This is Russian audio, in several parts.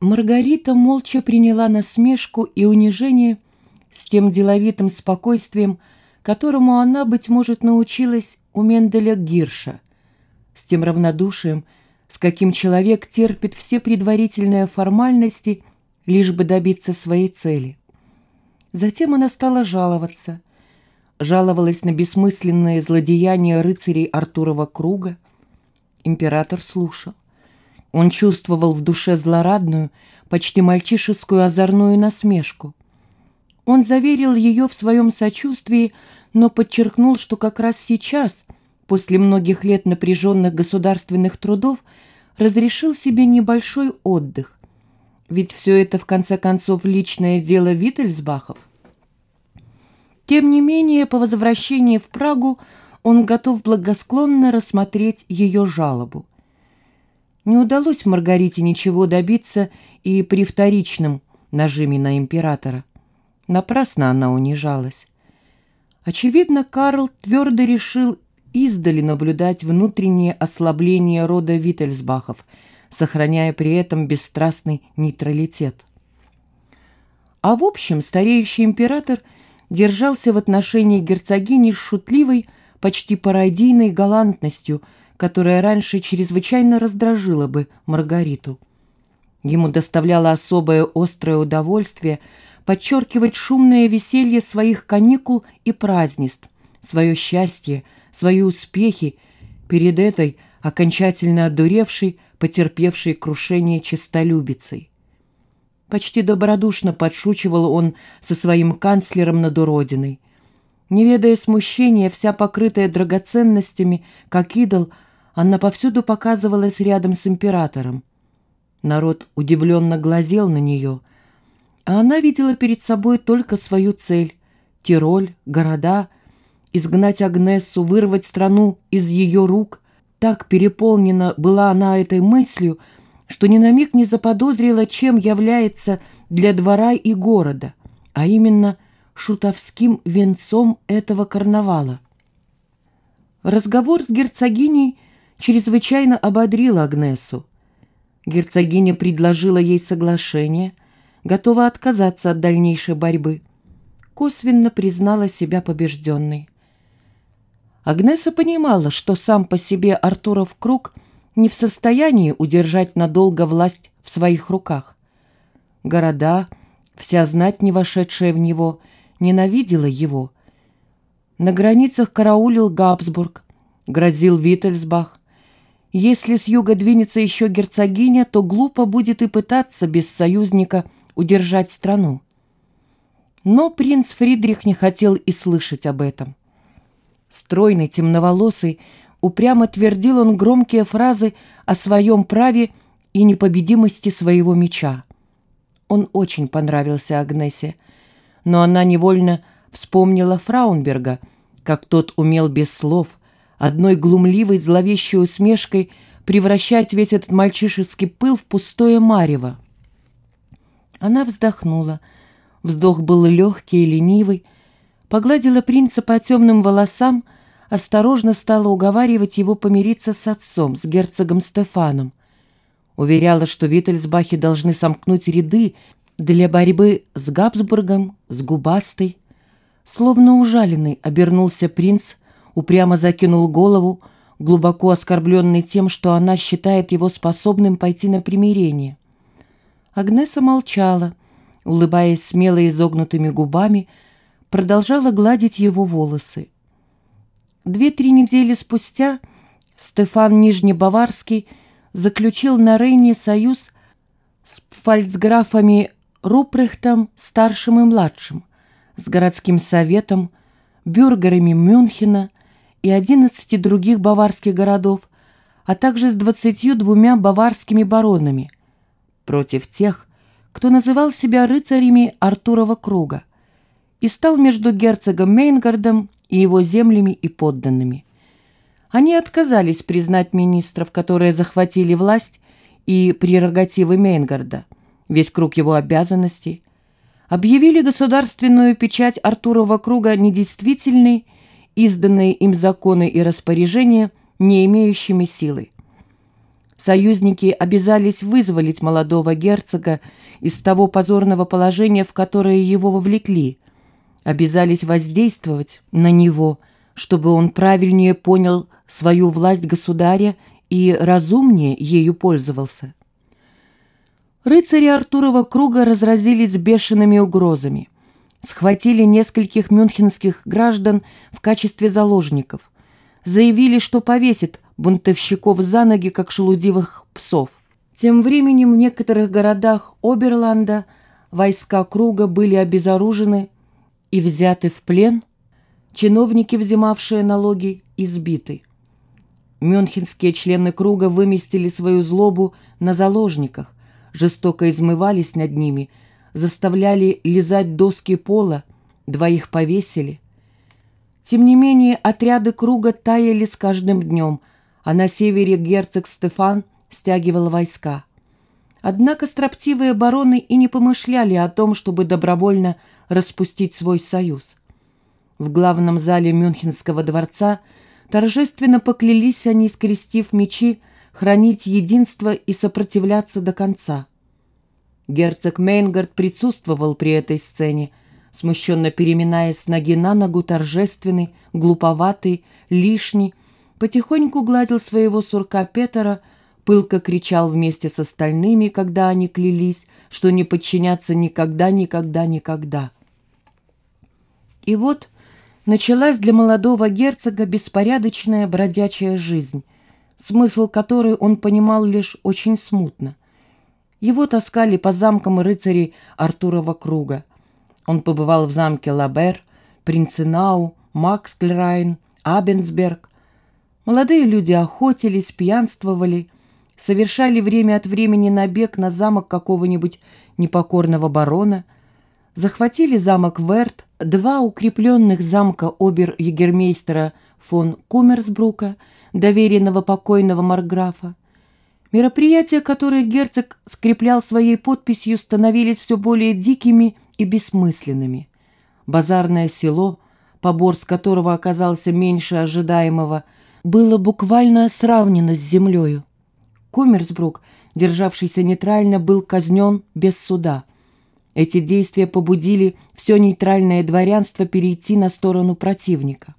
Маргарита молча приняла насмешку и унижение с тем деловитым спокойствием, которому она, быть может, научилась у Менделя Гирша, с тем равнодушием, с каким человек терпит все предварительные формальности, лишь бы добиться своей цели. Затем она стала жаловаться. Жаловалась на бессмысленные злодеяния рыцарей Артурова круга. Император слушал. Он чувствовал в душе злорадную, почти мальчишескую озорную насмешку. Он заверил ее в своем сочувствии, но подчеркнул, что как раз сейчас, после многих лет напряженных государственных трудов, разрешил себе небольшой отдых. Ведь все это, в конце концов, личное дело Виттельсбахов. Тем не менее, по возвращении в Прагу он готов благосклонно рассмотреть ее жалобу. Не удалось Маргарите ничего добиться и при вторичном нажиме на императора. Напрасно она унижалась. Очевидно, Карл твердо решил издали наблюдать внутреннее ослабление рода Виттельсбахов, сохраняя при этом бесстрастный нейтралитет. А в общем, стареющий император держался в отношении герцогини с шутливой, почти пародийной галантностью – которая раньше чрезвычайно раздражила бы Маргариту. Ему доставляло особое острое удовольствие подчеркивать шумное веселье своих каникул и празднеств, свое счастье, свои успехи перед этой окончательно одуревшей, потерпевшей крушение честолюбицей. Почти добродушно подшучивал он со своим канцлером над уродиной. Не ведая смущения, вся покрытая драгоценностями, как идол, она повсюду показывалась рядом с императором. Народ удивленно глазел на нее, а она видела перед собой только свою цель — Тироль, города, изгнать Агнессу, вырвать страну из ее рук. Так переполнена была она этой мыслью, что ни на миг не заподозрила, чем является для двора и города, а именно шутовским венцом этого карнавала. Разговор с герцогиней — чрезвычайно ободрила Агнесу. Герцогиня предложила ей соглашение, готова отказаться от дальнейшей борьбы. Косвенно признала себя побежденной. Агнеса понимала, что сам по себе Артуров круг не в состоянии удержать надолго власть в своих руках. Города, вся знать, не вошедшая в него, ненавидела его. На границах караулил Габсбург, грозил Виттельсбах, если с юга двинется еще герцогиня, то глупо будет и пытаться без союзника удержать страну. Но принц Фридрих не хотел и слышать об этом. Стройный, темноволосый, упрямо твердил он громкие фразы о своем праве и непобедимости своего меча. Он очень понравился Агнесе, но она невольно вспомнила Фраунберга, как тот умел без слов, одной глумливой зловещей усмешкой превращать весь этот мальчишеский пыл в пустое марево. Она вздохнула. Вздох был легкий и ленивый. Погладила принца по темным волосам, осторожно стала уговаривать его помириться с отцом, с герцогом Стефаном. Уверяла, что Виттельсбахи должны сомкнуть ряды для борьбы с Габсбургом, с Губастой. Словно ужаленный обернулся принц, упрямо закинул голову, глубоко оскорбленный тем, что она считает его способным пойти на примирение. Агнеса молчала, улыбаясь смело изогнутыми губами, продолжала гладить его волосы. Две-три недели спустя Стефан Нижнебаварский заключил на Рейне союз с фальцграфами Рупрехтом, старшим и младшим, с городским советом, бюргерами Мюнхена, и 11 других баварских городов, а также с 22 баварскими баронами, против тех, кто называл себя рыцарями Артурова круга, и стал между герцогом Мейнгардом и его землями и подданными. Они отказались признать министров, которые захватили власть и прерогативы Мейнгарда, весь круг его обязанностей, объявили государственную печать Артурова круга недействительной изданные им законы и распоряжения, не имеющими силы. союзники обязались вызволить молодого герцога из того позорного положения, в которое его вовлекли, обязались воздействовать на него, чтобы он правильнее понял свою власть государя и разумнее ею пользовался. Рыцари Артурова круга разразились бешеными угрозами. Схватили нескольких мюнхенских граждан в качестве заложников. Заявили, что повесит бунтовщиков за ноги, как шелудивых псов. Тем временем в некоторых городах Оберланда войска круга были обезоружены и взяты в плен, чиновники, взимавшие налоги, избиты. Мюнхенские члены круга выместили свою злобу на заложниках, жестоко измывались над ними, заставляли лизать доски пола, двоих повесили. Тем не менее, отряды круга таяли с каждым днем, а на севере герцог Стефан стягивал войска. Однако строптивые бароны и не помышляли о том, чтобы добровольно распустить свой союз. В главном зале Мюнхенского дворца торжественно поклялись они, скрестив мечи, хранить единство и сопротивляться до конца. Герцог Мейнгард присутствовал при этой сцене, смущенно переминаясь с ноги на ногу, торжественный, глуповатый, лишний, потихоньку гладил своего сурка Петера, пылко кричал вместе с остальными, когда они клялись, что не подчинятся никогда, никогда, никогда. И вот началась для молодого герцога беспорядочная бродячая жизнь, смысл которой он понимал лишь очень смутно. Его таскали по замкам рыцарей Артурова круга. Он побывал в замке Лабер, Принценау, Макскльрайн, Абенсберг. Молодые люди охотились, пьянствовали, совершали время от времени набег на замок какого-нибудь непокорного барона, захватили замок Верт, два укрепленных замка обер-егермейстера фон Кумерсбрука – доверенного покойного Марграфа. Мероприятия, которые герцог скреплял своей подписью, становились все более дикими и бессмысленными. Базарное село, побор с которого оказался меньше ожидаемого, было буквально сравнено с землею. Кумерсбрук, державшийся нейтрально, был казнен без суда. Эти действия побудили все нейтральное дворянство перейти на сторону противника.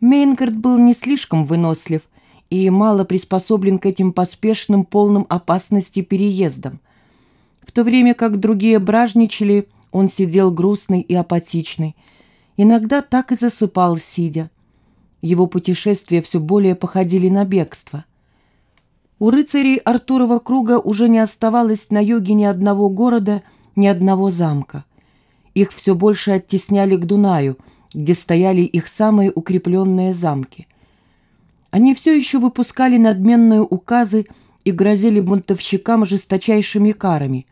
Мейнгард был не слишком вынослив и мало приспособлен к этим поспешным, полным опасности переездам. В то время как другие бражничали, он сидел грустный и апатичный. Иногда так и засыпал, сидя. Его путешествия все более походили на бегство. У рыцарей Артурова круга уже не оставалось на юге ни одного города, ни одного замка. Их все больше оттесняли к Дунаю – где стояли их самые укрепленные замки. Они все еще выпускали надменные указы и грозили бунтовщикам жесточайшими карами.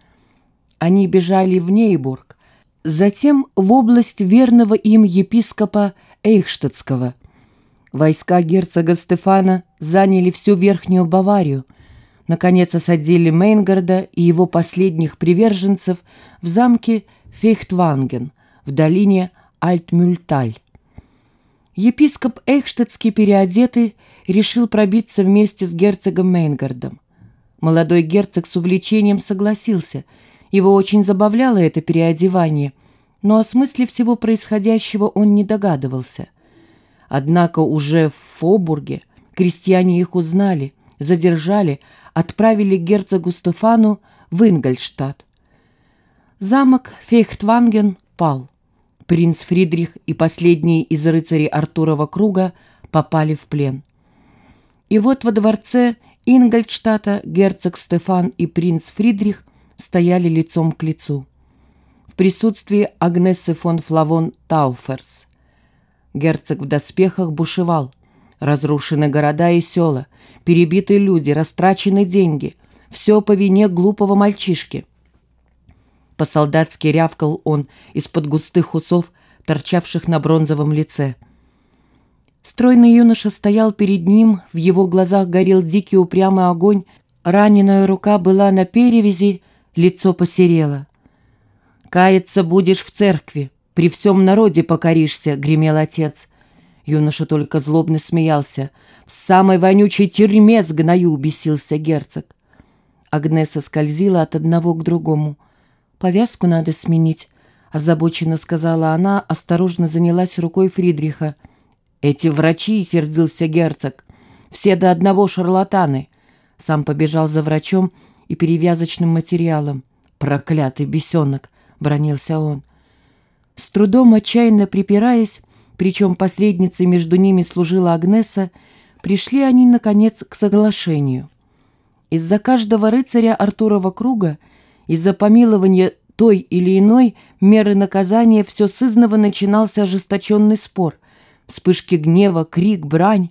Они бежали в Нейбург, затем в область верного им епископа Эйхштадтского. Войска герцога Стефана заняли всю Верхнюю Баварию, наконец осадили Мейнгарда и его последних приверженцев в замке Фейхтванген в долине Альтмюльталь. Епископ Эйхштадтский переодетый решил пробиться вместе с герцогом Мейнгардом. Молодой герцог с увлечением согласился. Его очень забавляло это переодевание, но о смысле всего происходящего он не догадывался. Однако уже в Фобурге крестьяне их узнали, задержали, отправили герцогу Стефану в Ингольштадт. Замок Фейхтванген пал. Принц Фридрих и последние из рыцарей Артурова круга попали в плен. И вот во дворце Ингольдштата герцог Стефан и принц Фридрих стояли лицом к лицу. В присутствии Агнессы фон Флавон Тауферс. Герцог в доспехах бушевал. Разрушены города и села, перебиты люди, растрачены деньги. Все по вине глупого мальчишки – по-солдатски рявкал он из-под густых усов, торчавших на бронзовом лице. Стройный юноша стоял перед ним, в его глазах горел дикий упрямый огонь, раненая рука была на перевязи, лицо посерело. «Каяться будешь в церкви, при всем народе покоришься», — гремел отец. Юноша только злобно смеялся. «В самой вонючей тюрьме сгною!» — бесился герцог. Агнеса скользила от одного к другому. «Повязку надо сменить», — озабоченно сказала она, осторожно занялась рукой Фридриха. «Эти врачи!» — сердился герцог. «Все до одного шарлатаны!» Сам побежал за врачом и перевязочным материалом. «Проклятый бесенок!» — бронился он. С трудом, отчаянно припираясь, причем посредницей между ними служила Агнеса, пришли они, наконец, к соглашению. Из-за каждого рыцаря Артурова круга, из-за помилования той или иной меры наказания все сызново начинался ожесточенный спор. Вспышки гнева, крик, брань.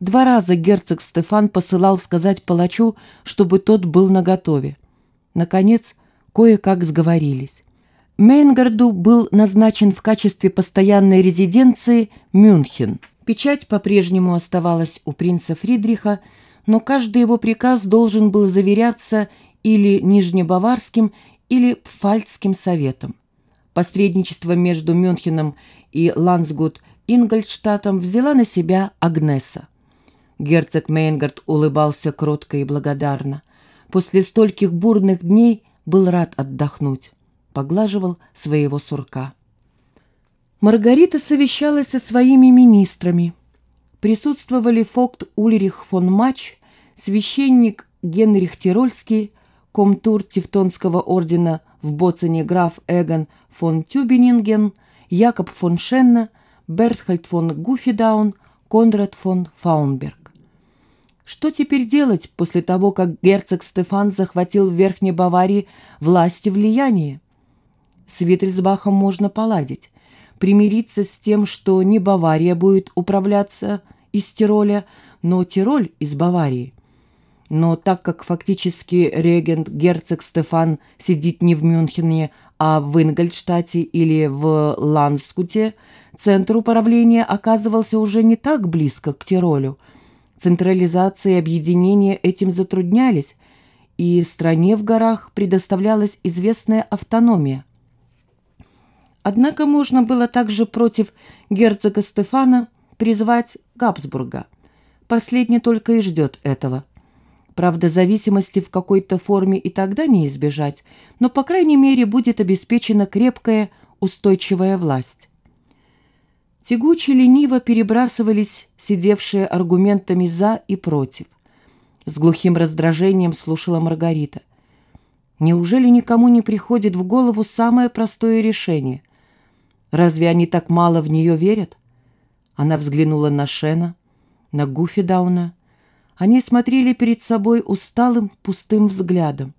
Два раза герцог Стефан посылал сказать палачу, чтобы тот был наготове. Наконец, кое-как сговорились. Мейнгарду был назначен в качестве постоянной резиденции Мюнхен. Печать по-прежнему оставалась у принца Фридриха, но каждый его приказ должен был заверяться или Нижнебаварским, или Пфальцским советом. Посредничество между Мюнхеном и Лансгут-Ингольштадтом взяла на себя Агнеса. Герцог Мейнгард улыбался кротко и благодарно. После стольких бурных дней был рад отдохнуть поглаживал своего сурка. Маргарита совещалась со своими министрами. Присутствовали фокт Ульрих фон Мач, священник Генрих Тирольский, комтур Тевтонского ордена в Боцене граф Эгон фон Тюбининген, Якоб фон Шенна, Бертхальд фон Гуфидаун, Конрад фон Фаунберг. Что теперь делать после того, как герцог Стефан захватил в Верхней Баварии власть и влияние? С Виттельсбахом можно поладить, примириться с тем, что не Бавария будет управляться из Тироля, но Тироль из Баварии. Но так как фактически регент герцог Стефан сидит не в Мюнхене, а в Ингольштате или в Ланскуте, центр управления оказывался уже не так близко к Тиролю. Централизация и объединение этим затруднялись, и стране в горах предоставлялась известная автономия – Однако можно было также против герцога Стефана призвать Габсбурга. Последний только и ждет этого. Правда, зависимости в какой-то форме и тогда не избежать, но, по крайней мере, будет обеспечена крепкая, устойчивая власть. Тягуче лениво перебрасывались сидевшие аргументами «за» и «против». С глухим раздражением слушала Маргарита. Неужели никому не приходит в голову самое простое решение – Разве они так мало в нее верят? Она взглянула на Шена, на Гуфи Дауна. Они смотрели перед собой усталым, пустым взглядом.